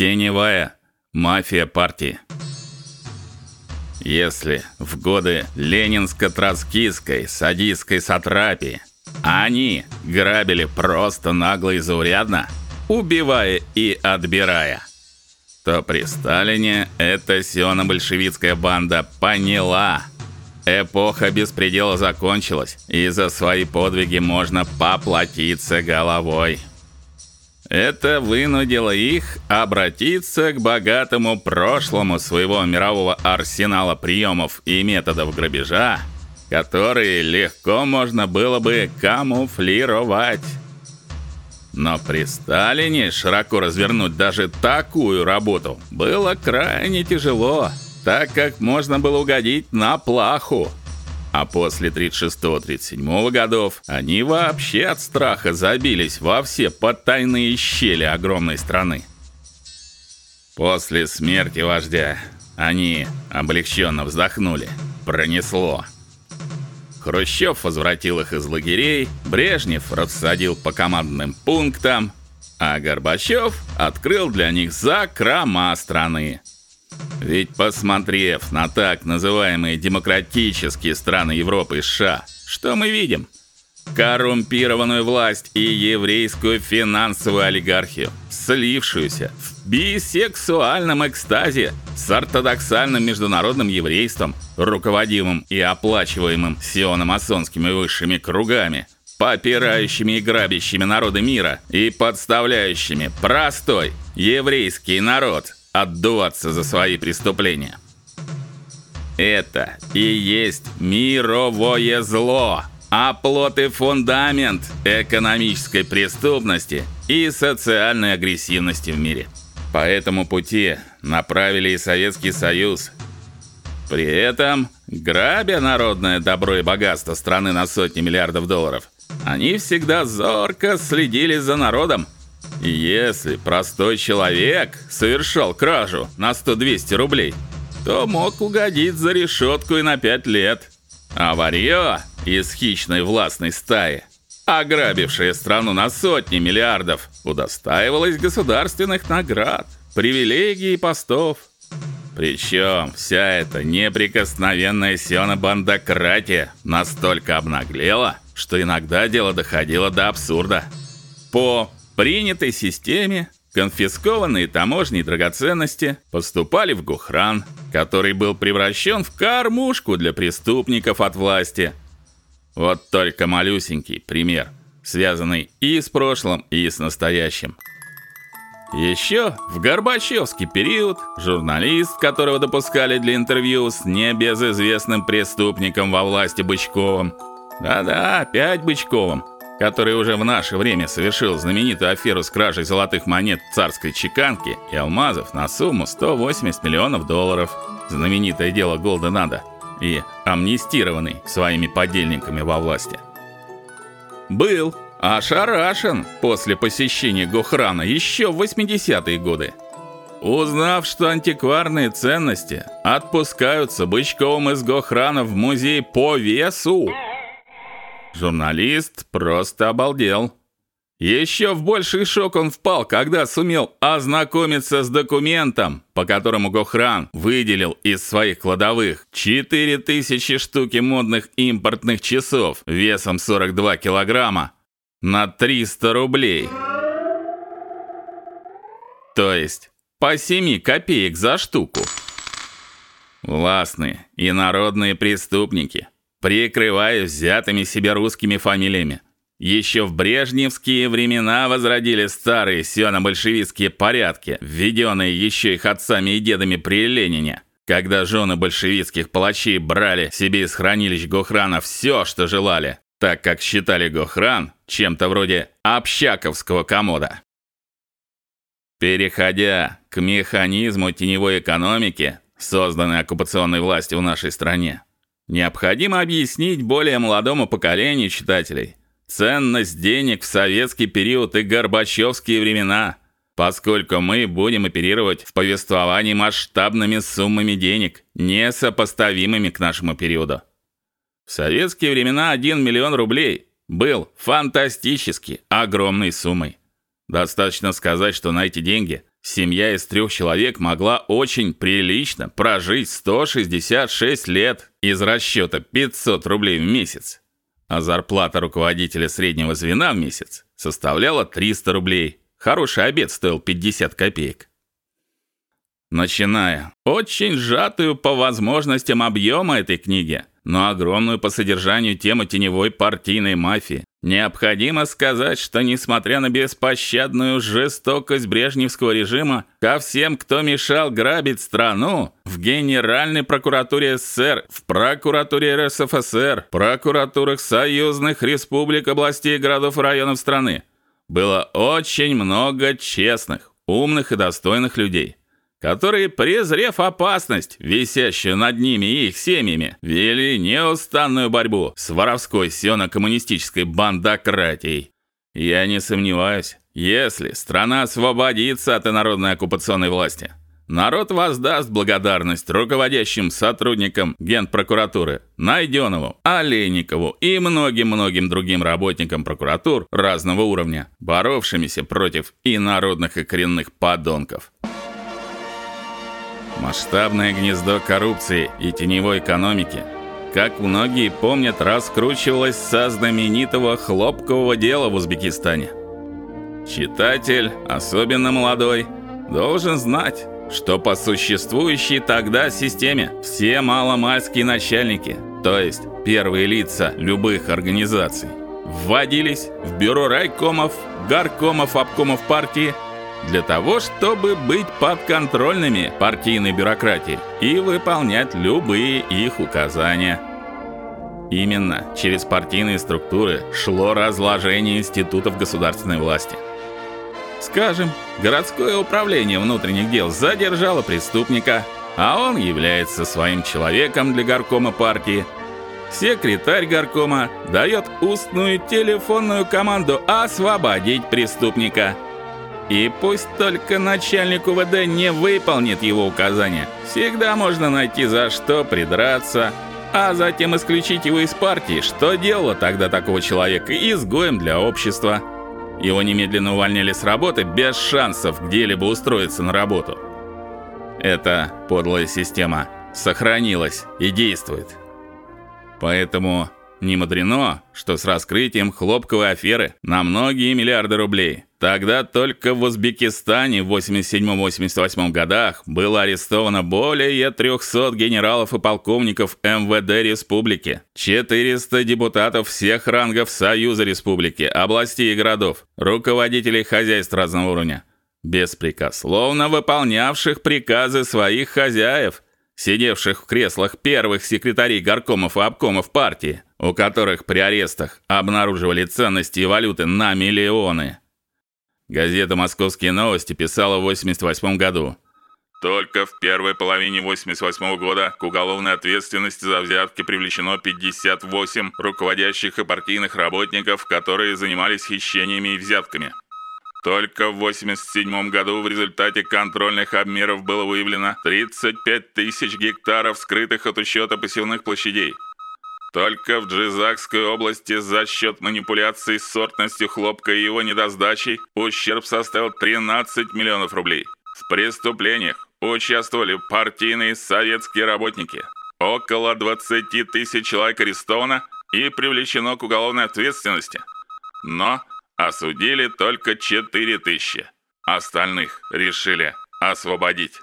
Теневая мафия партии. Если в годы ленинско-троцкистской садистской сатрапии они грабили просто нагло и заурядно, убивая и отбирая, то при Сталине эта сионо-большевистская банда поняла, эпоха беспредела закончилась, и за свои подвиги можно поплатиться головой. Это вынудило их обратиться к богатому прошлому своего мирового арсенала приемов и методов грабежа, которые легко можно было бы камуфлировать. Но при Сталине широко развернуть даже такую работу было крайне тяжело, так как можно было угодить на плаху. А после 36-37 годов они вообще от страха забились во все потайные щели огромной страны. После смерти вождя они облегченно вздохнули. Пронесло. Хрущев возвратил их из лагерей, Брежнев рассадил по командным пунктам, а Горбачев открыл для них закрома страны. Ведь посмотрев на так называемые демократические страны Европы и США, что мы видим? Коррумпированную власть и еврейскую финансовую олигархию, слившуюся в бисексуальном экстазе с ортодоксальным международным еврейством, руководимым и оплачиваемым сионо-масонскими высшими кругами, попирающими и грабящими народы мира и подставляющими простой еврейский народ отдуваться за свои преступления. Это и есть мировое зло, оплот и фундамент экономической преступности и социальной агрессивности в мире. По этому пути направили и Советский Союз. При этом, грабя народное добро и богатство страны на сотни миллиардов долларов, они всегда зорко следили за народом, если простой человек совершал кражу на 100-200 рублей, то мог угодить за решетку и на 5 лет. А варьё из хищной властной стаи, ограбившая страну на сотни миллиардов, удостаивалась государственных наград, привилегий и постов. Причем вся эта неприкосновенная сиона-бандократия настолько обнаглела, что иногда дело доходило до абсурда. По принятой системе конфискованные таможней драгоценности поступали в Гухран, который был превращен в кормушку для преступников от власти. Вот только малюсенький пример, связанный и с прошлым, и с настоящим. Еще в Горбачевский период журналист, которого допускали для интервью с небезызвестным преступником во власти Бычковым, да-да, опять Бычковым, который уже в наше время совершил знаменитую аферу с кражей золотых монет царской чеканки и алмазов на сумму 180 миллионов долларов. Знаменитое дело Голденада и амнистированный своими подельниками во власти. Был ошарашен после посещения Гохрана еще в 80-е годы. Узнав, что антикварные ценности отпускаются Бычковым из Гохрана в музей по весу, Журналист просто обалдел. Еще в больший шок он впал, когда сумел ознакомиться с документом, по которому Гохран выделил из своих кладовых 4000 штуки модных импортных часов весом 42 килограмма на 300 рублей. То есть по 7 копеек за штуку. Властные и народные преступники – прикрываясь взятыми себе русскими фамилиями. Еще в брежневские времена возродили старые сиано-большевистские порядки, введенные еще их отцами и дедами при Ленине, когда жены большевистских палачей брали себе из хранилищ Гохрана все, что желали, так как считали Гохран чем-то вроде общаковского комода. Переходя к механизму теневой экономики, созданной оккупационной властью в нашей стране, Необходимо объяснить более молодому поколению читателей ценность денег в советский период и горбачевские времена, поскольку мы будем оперировать в повествовании масштабными суммами денег, несопоставимыми к нашему периоду. В советские времена 1 миллион рублей был фантастически огромной суммой. Достаточно сказать, что на эти деньги семья из трех человек могла очень прилично прожить 166 лет из расчета 500 рублей в месяц. А зарплата руководителя среднего звена в месяц составляла 300 рублей. Хороший обед стоил 50 копеек. Начиная очень сжатую по возможностям объема этой книги, но огромную по содержанию тему теневой партийной мафии, необходимо сказать, что несмотря на беспощадную жестокость брежневского режима ко всем, кто мешал грабить страну, в Генеральной прокуратуре СССР, в прокуратуре РСФСР, прокуратурах союзных республик, областей, городов и районов страны, было очень много честных, умных и достойных людей которые, презрев опасность, висящую над ними и их семьями, вели неустанную борьбу с воровской сионо-коммунистической бандократией. Я не сомневаюсь, если страна освободится от инородной оккупационной власти, народ воздаст благодарность руководящим сотрудникам Генпрокуратуры Найденову, Олейникову и многим-многим другим работникам прокуратур разного уровня, боровшимися против инородных и коренных подонков. Масштабное гнездо коррупции и теневой экономики, как многие помнят, раскручивалось со знаменитого хлопкового дела в Узбекистане. Читатель, особенно молодой, должен знать, что по существующей тогда системе все маломальские начальники, то есть первые лица любых организаций, вводились в бюро райкомов, горкомов, обкомов партии для того, чтобы быть подконтрольными партийной бюрократии и выполнять любые их указания. Именно через партийные структуры шло разложение институтов государственной власти. Скажем, городское управление внутренних дел задержало преступника, а он является своим человеком для горкома партии. Секретарь горкома дает устную телефонную команду освободить преступника – и пусть только начальник УВД не выполнит его указания, всегда можно найти за что придраться, а затем исключить его из партии, что делало тогда такого человека изгоем для общества. Его немедленно увольняли с работы без шансов где-либо устроиться на работу. Эта подлая система сохранилась и действует. Поэтому не мудрено, что с раскрытием хлопковой аферы на многие миллиарды рублей Тогда только в Узбекистане в 87-88 годах было арестовано более 300 генералов и полковников МВД республики, 400 депутатов всех рангов Союза республики, областей и городов, руководителей хозяйств разного уровня, беспрекословно выполнявших приказы своих хозяев, сидевших в креслах первых секретарей горкомов и обкомов партии, у которых при арестах обнаруживали ценности и валюты на миллионы. Газета Московские новости писала в 88 году: только в первой половине 88 года к уголовной ответственности за взятки привлечено 58 руководящих и партийных работников, которые занимались хищениями и взятками. Только в 87 году в результате контрольных обмеров было выявлено 35 тысяч гектаров скрытых от учета посевных площадей. Только в Джизакской области за счет манипуляций с сортностью хлопка и его недосдачей ущерб составил 13 миллионов рублей. В преступлениях участвовали партийные советские работники. Около 20 тысяч человек арестовано и привлечено к уголовной ответственности. Но осудили только 4 тысячи. Остальных решили освободить.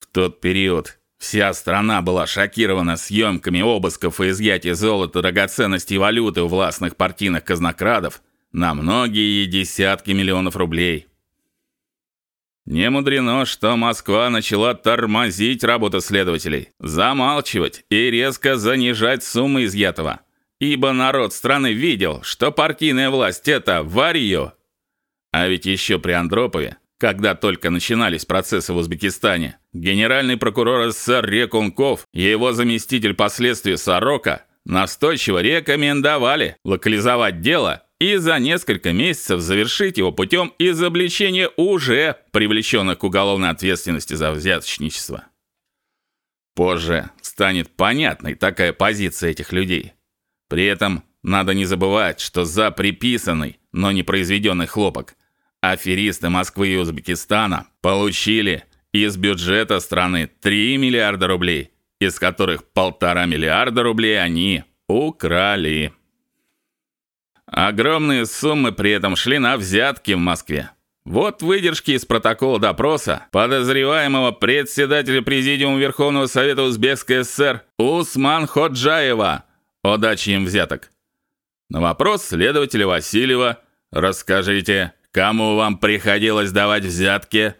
В тот период Вся страна была шокирована съемками обысков и изъятия золота, драгоценностей и валюты у властных партийных казнокрадов на многие десятки миллионов рублей. Не мудрено, что Москва начала тормозить работу следователей, замалчивать и резко занижать суммы изъятого. Ибо народ страны видел, что партийная власть это варьё. А ведь еще при Андропове когда только начинались процессы в Узбекистане, генеральный прокурор СССР Рекунков и его заместитель последствий Сорока настойчиво рекомендовали локализовать дело и за несколько месяцев завершить его путем изобличения уже привлеченных к уголовной ответственности за взяточничество. Позже станет понятной такая позиция этих людей. При этом надо не забывать, что за приписанный, но не произведенный хлопок аферисты Москвы и Узбекистана получили из бюджета страны 3 миллиарда рублей, из которых полтора миллиарда рублей они украли. Огромные суммы при этом шли на взятки в Москве. Вот выдержки из протокола допроса подозреваемого председателя Президиума Верховного Совета Узбекской ССР Усман Ходжаева о даче им взяток. На вопрос следователя Васильева «Расскажите, кому вам приходилось давать взятки?»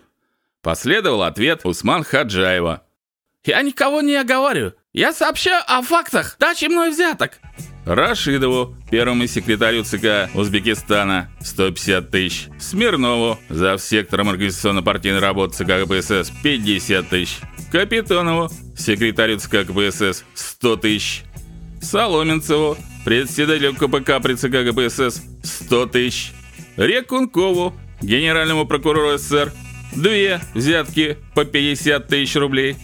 Последовал ответ Усман Хаджаева. «Я никого не оговариваю. Я сообщаю о фактах дачи мной взяток». Рашидову, первому секретарю ЦК Узбекистана, 150 тысяч. Смирнову, за сектором организационно-партийной работы ЦК КПСС, 50 тысяч. Капитонову, секретарю ЦК КПСС, 100 тысяч. Соломенцеву, председателю КПК при ЦК КПСС, 100 тысяч. Рекункову, генеральному прокурору СССР, две взятки по 50 тысяч рублей.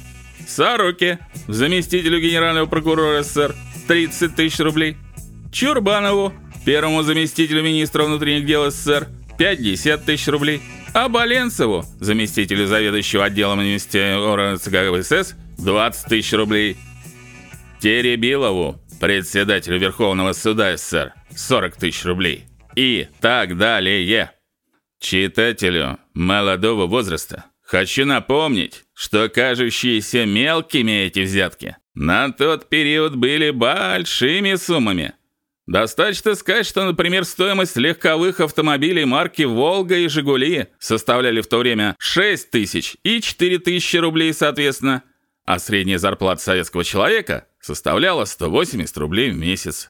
Сороке, заместителю генерального прокурора СССР, 30 тысяч рублей. Чурбанову, первому заместителю министра внутренних дел СССР, 50 тысяч рублей. А Боленцеву, заместителю заведующего отделом инвестиционного ЦК КПСС, 20 тысяч рублей. Теребилову, председателю Верховного суда СССР, 40 тысяч рублей. И так далее. Читателю молодого возраста хочу напомнить, что кажущиеся мелкими эти взятки на тот период были большими суммами. Достаточно сказать, что, например, стоимость легковых автомобилей марки Волга и Жигули составляли в то время 6 тысяч и 4 тысячи рублей соответственно, а средняя зарплата советского человека составляла 180 рублей в месяц.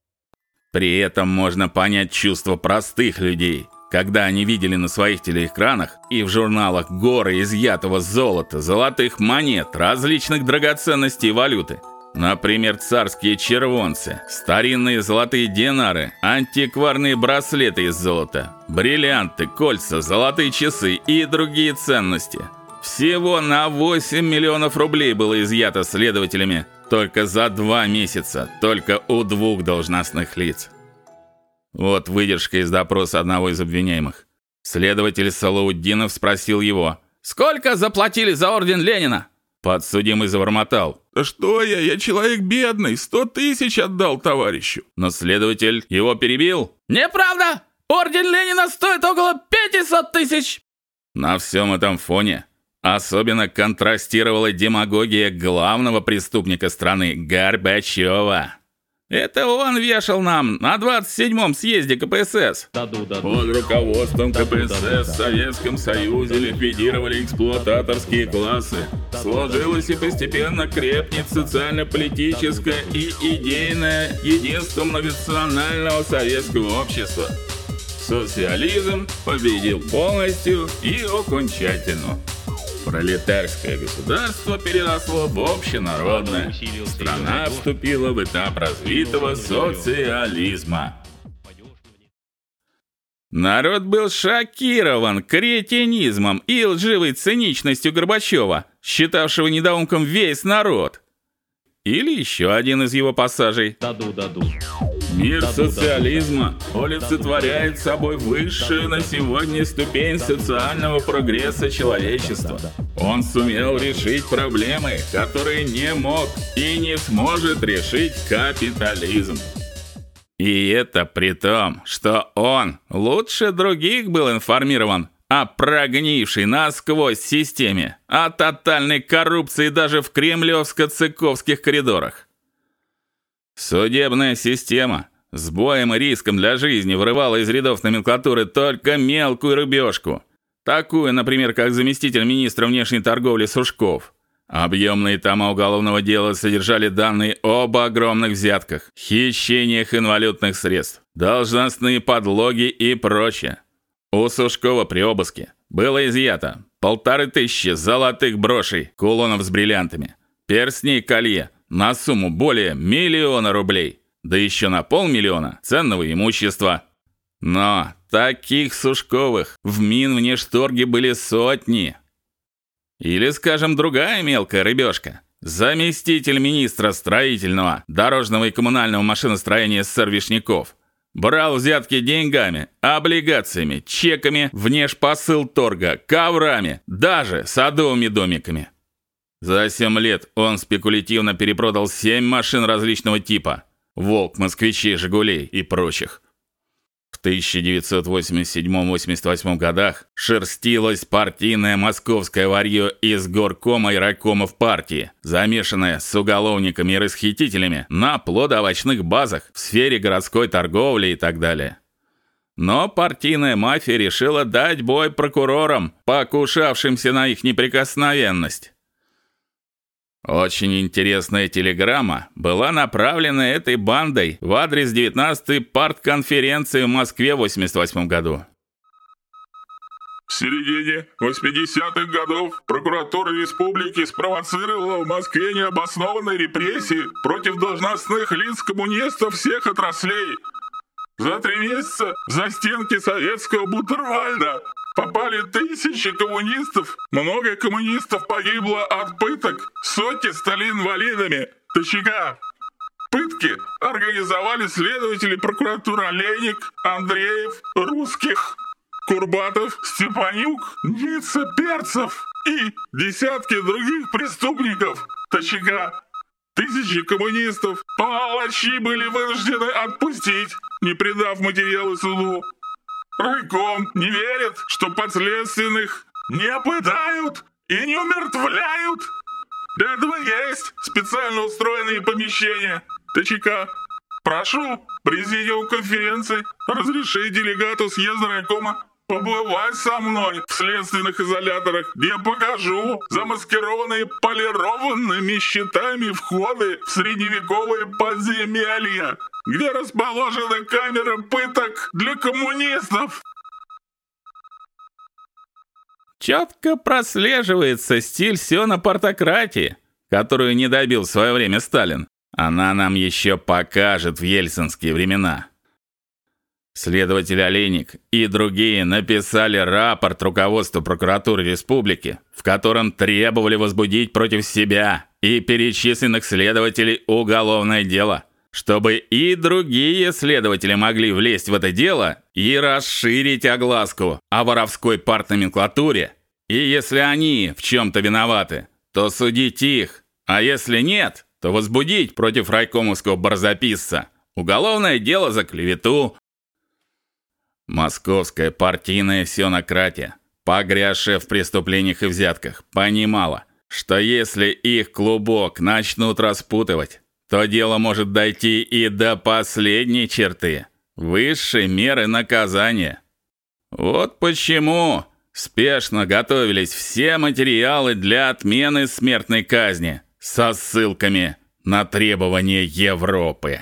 При этом можно понять чувство простых людей, когда они видели на своих телеэкранах и в журналах горы изъятого золота, золотых монет, различных драгоценностей и валюты – Например, царские червонцы, старинные золотые динары, антикварные браслеты из золота, бриллианты, кольца, золотые часы и другие ценности. Всего на 8 миллионов рублей было изъято следователями только за два месяца, только у двух должностных лиц. Вот выдержка из допроса одного из обвиняемых. Следователь Салауддинов спросил его: "Сколько заплатили за орден Ленина?" Подсудимый забормотал: что я? Я человек бедный, сто тысяч отдал товарищу. Но следователь его перебил. Неправда! Орден Ленина стоит около 500 тысяч. На всем этом фоне особенно контрастировала демагогия главного преступника страны Горбачева. Это он вешал нам на 27-м съезде КПСС. Под руководством КПСС в Советском Союзе ликвидировали эксплуататорские классы. Сложилось и постепенно крепнет социально-политическое и идейное единство многонационального советского общества. Социализм победил полностью и окончательно. Пролетарское государство переросло в общенародное. Страна вступила в этап развитого социализма. Народ был шокирован кретинизмом и лживой циничностью Горбачева, считавшего недоумком весь народ. Или еще один из его пассажей. Даду, даду. Мир социализма олицетворяет собой высшую на сегодня ступень социального прогресса человечества. Он сумел решить проблемы, которые не мог и не сможет решить капитализм. И это при том, что он лучше других был информирован о прогнившей насквозь системе, о тотальной коррупции даже в кремлевско-цыковских коридорах. Судебная система с боем и риском для жизни вырывала из рядов номенклатуры только мелкую рыбешку, такую, например, как заместитель министра внешней торговли Сушков. Объемные тома уголовного дела содержали данные об огромных взятках, хищениях инвалютных средств, должностные подлоги и прочее. У Сушкова при обыске было изъято полторы тысячи золотых брошей, кулонов с бриллиантами, перстней колье на сумму более миллиона рублей, да еще на полмиллиона ценного имущества. Но таких Сушковых в Минвнешторге были сотни. Или, скажем, другая мелкая рыбешка. Заместитель министра строительного, дорожного и коммунального машиностроения СССР Вишняков Брал взятки деньгами, облигациями, чеками, внешпосыл торга, коврами, даже садовыми домиками. За 7 лет он спекулятивно перепродал 7 машин различного типа: Волк, Москвичи, Жигулей и прочих. В 1987-88 годах шерстилось партийное московское варьё из горкома и райкомов партии, замешанное с уголовниками и расхитителями на плодоовощных базах в сфере городской торговли и так далее. Но партийная мафия решила дать бой прокурорам, покушавшимся на их неприкосновенность. Очень интересная телеграмма была направлена этой бандой в адрес 19-й партконференции в Москве в 88 году. В середине 80-х годов прокуратура республики спровоцировала в Москве необоснованные репрессии против должностных лиц коммунистов всех отраслей. За три месяца за стенки советского Бутервальда Попали тысячи коммунистов. Много коммунистов погибло от пыток. Сотни стали инвалидами. ТЧК. Пытки организовали следователи прокуратуры Олейник, Андреев, Русских, Курбатов, Степанюк, Ницца, Перцев и десятки других преступников. ТЧК. Тысячи коммунистов, палачи были вынуждены отпустить, не предав материалы суду. Райком не верит, что подследственных не пытают и не умертвляют. Для этого есть специально устроенные помещения. ТЧК. Прошу, президиум конференции, разрешить делегату съезда райкома побывать со мной в следственных изоляторах, где покажу замаскированные полированными щитами входы в средневековые подземелья где расположена камера пыток для коммунистов. Четко прослеживается стиль сёна портократии, которую не добил в свое время Сталин. Она нам еще покажет в ельцинские времена. Следователь Олейник и другие написали рапорт руководству прокуратуры республики, в котором требовали возбудить против себя и перечисленных следователей уголовное дело чтобы и другие следователи могли влезть в это дело и расширить огласку о воровской партноменклатуре. И если они в чем то виноваты, то судить их, а если нет, то возбудить против райкомовского барзаписца уголовное дело за клевету. Московская партийная сёнократия, погрязшая в преступлениях и взятках, понимала, что если их клубок начнут распутывать, то дело может дойти и до последней черты высшей меры наказания. Вот почему спешно готовились все материалы для отмены смертной казни со ссылками на требования Европы.